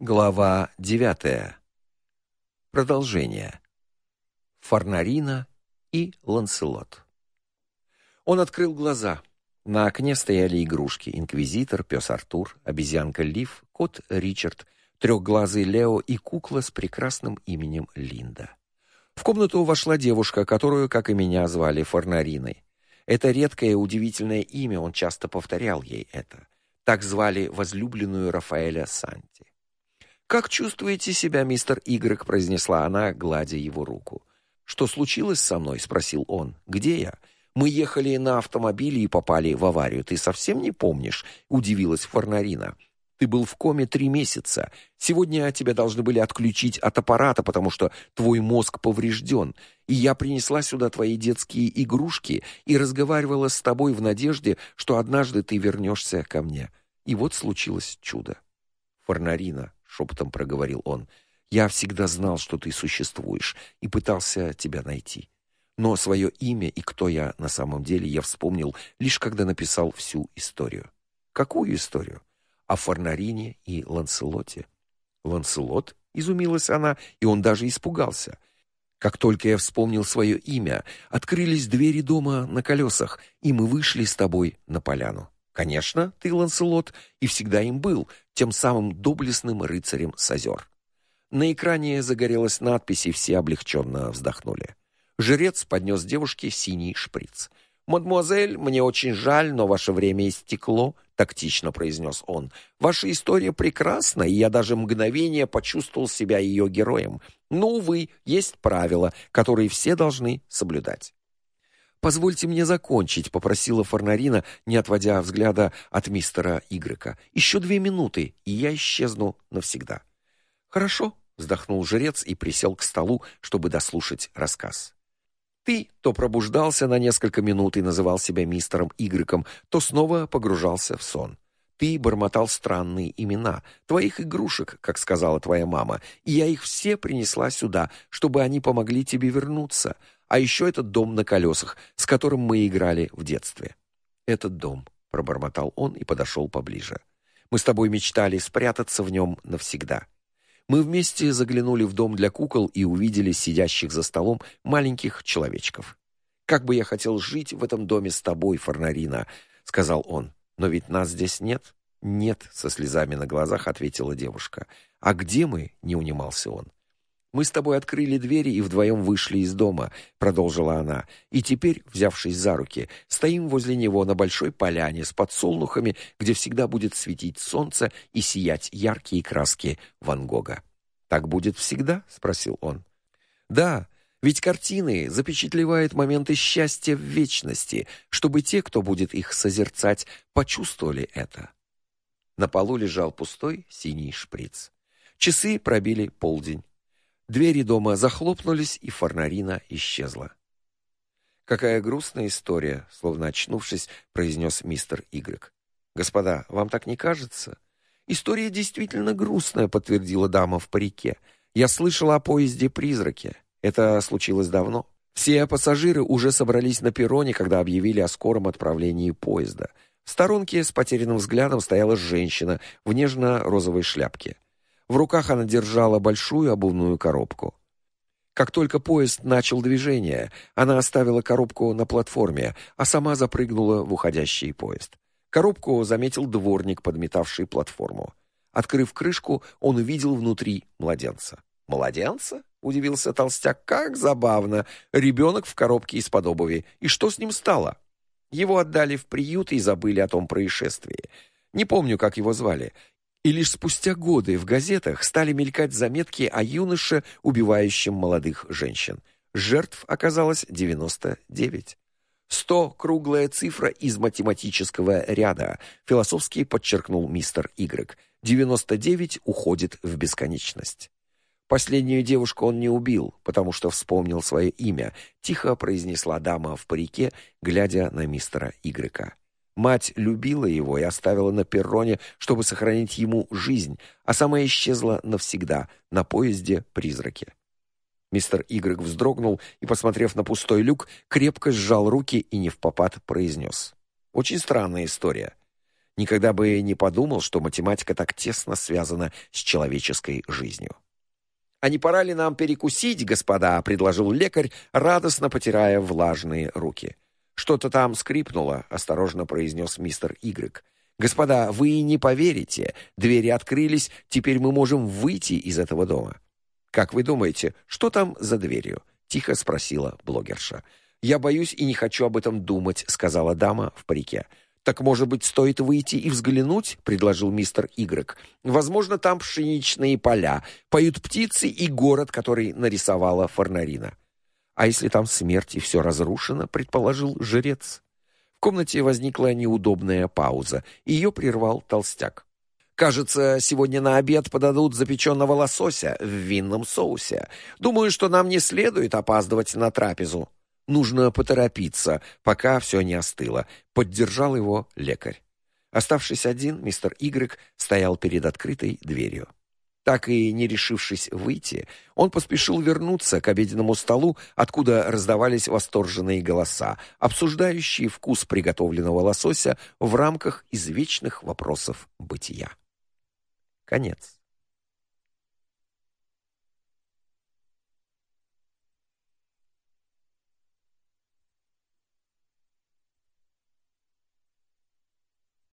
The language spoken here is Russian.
Глава девятая. Продолжение. Фарнарина и Ланселот. Он открыл глаза. На окне стояли игрушки: инквизитор, пес Артур, обезьянка Лив, кот Ричард, трехглазый Лео и кукла с прекрасным именем Линда. В комнату вошла девушка, которую, как и меня, звали Фарнариной. Это редкое удивительное имя, он часто повторял ей это. Так звали возлюбленную Рафаэля Санти. Как чувствуете себя, мистер Игрек, произнесла она, гладя его руку. Что случилось со мной, спросил он. Где я? Мы ехали на автомобиле и попали в аварию. Ты совсем не помнишь? удивилась Фарнарина. Ты был в коме три месяца. Сегодня тебя должны были отключить от аппарата, потому что твой мозг поврежден. И я принесла сюда твои детские игрушки и разговаривала с тобой в надежде, что однажды ты вернешься ко мне. И вот случилось чудо. Фарнарина шепотом проговорил он. Я всегда знал, что ты существуешь и пытался тебя найти. Но свое имя и кто я на самом деле я вспомнил лишь когда написал всю историю. Какую историю? О Фарнарине и Ланселоте. Ланселот? изумилась она, и он даже испугался. Как только я вспомнил свое имя, открылись двери дома на колесах, и мы вышли с тобой на поляну. Конечно, ты Ланселот и всегда им был, тем самым доблестным рыцарем с озер. На экране загорелась надпись, и все облегченно вздохнули. Жрец поднес девушке синий шприц. «Мадемуазель, мне очень жаль, но ваше время истекло», — тактично произнес он. «Ваша история прекрасна, и я даже мгновение почувствовал себя ее героем. Но, увы, есть правила, которые все должны соблюдать». Позвольте мне закончить, попросила Фарнарина, не отводя взгляда от мистера Игрека. Еще две минуты, и я исчезну навсегда. Хорошо, вздохнул жрец и присел к столу, чтобы дослушать рассказ. Ты то пробуждался на несколько минут и называл себя мистером Игреком, то снова погружался в сон. Ты бормотал странные имена твоих игрушек, как сказала твоя мама, и я их все принесла сюда, чтобы они помогли тебе вернуться. А еще этот дом на колесах, с которым мы играли в детстве. Этот дом, пробормотал он и подошел поближе. Мы с тобой мечтали спрятаться в нем навсегда. Мы вместе заглянули в дом для кукол и увидели сидящих за столом маленьких человечков. Как бы я хотел жить в этом доме с тобой, Фарнарина, сказал он. Но ведь нас здесь нет. Нет, со слезами на глазах ответила девушка. А где мы? не унимался он. Мы с тобой открыли двери и вдвоем вышли из дома, продолжила она. И теперь, взявшись за руки, стоим возле него на большой поляне с подсолнухами, где всегда будет светить солнце и сиять яркие краски Ван Гога. Так будет всегда, спросил он. Да, ведь картины запечатлевают моменты счастья в вечности, чтобы те, кто будет их созерцать, почувствовали это. На полу лежал пустой синий шприц. Часы пробили полдень. Двери дома захлопнулись, и Фарнарина исчезла. Какая грустная история, словно очнувшись, произнес мистер Игрек. Господа, вам так не кажется? История действительно грустная, подтвердила дама в парике. Я слышала о поезде-призраке. Это случилось давно. Все пассажиры уже собрались на перроне, когда объявили о скором отправлении поезда. В сторонке с потерянным взглядом стояла женщина в нежно-розовой шляпке. В руках она держала большую обувную коробку. Как только поезд начал движение, она оставила коробку на платформе, а сама запрыгнула в уходящий поезд. Коробку заметил дворник, подметавший платформу. Открыв крышку, он увидел внутри младенца. Младенца? удивился толстяк. Как забавно. Ребенок в коробке из-под обуви. И что с ним стало? Его отдали в приют и забыли о том происшествии. Не помню, как его звали. И лишь спустя годы в газетах стали мелькать заметки о юноше, убивающем молодых женщин. Жертв оказалось 99. Сто круглая цифра из математического ряда, философски подчеркнул мистер Y. 99 уходит в бесконечность. Последнюю девушку он не убил, потому что вспомнил свое имя, тихо произнесла дама в парике, глядя на мистера Y. Мать любила его и оставила на перроне, чтобы сохранить ему жизнь, а сама исчезла навсегда на поезде призраки. Мистер Игрек вздрогнул и, посмотрев на пустой люк, крепко сжал руки и не в попад произнес. Очень странная история. Никогда бы не подумал, что математика так тесно связана с человеческой жизнью. «А не пора ли нам перекусить, господа?» — предложил лекарь, радостно потирая влажные руки. «Что-то там скрипнуло», — осторожно произнес мистер Игрек. «Господа, вы не поверите. Двери открылись, теперь мы можем выйти из этого дома». «Как вы думаете, что там за дверью?» — тихо спросила блогерша. «Я боюсь и не хочу об этом думать», — сказала дама в парике. «Так, может быть, стоит выйти и взглянуть?» — предложил мистер Игрек. «Возможно, там пшеничные поля, поют птицы и город, который нарисовала Фарнарина». «А если там смерть и все разрушено?» — предположил жрец. В комнате возникла неудобная пауза. Ее прервал толстяк. Кажется, сегодня на обед подадут запеченного лосося в винном соусе. Думаю, что нам не следует опаздывать на трапезу. Нужно поторопиться, пока все не остыло, поддержал его лекарь. Оставшись один, мистер Игрек стоял перед открытой дверью. Так и не решившись выйти, он поспешил вернуться к обеденному столу, откуда раздавались восторженные голоса, обсуждающие вкус приготовленного лосося в рамках извечных вопросов бытия. Конец.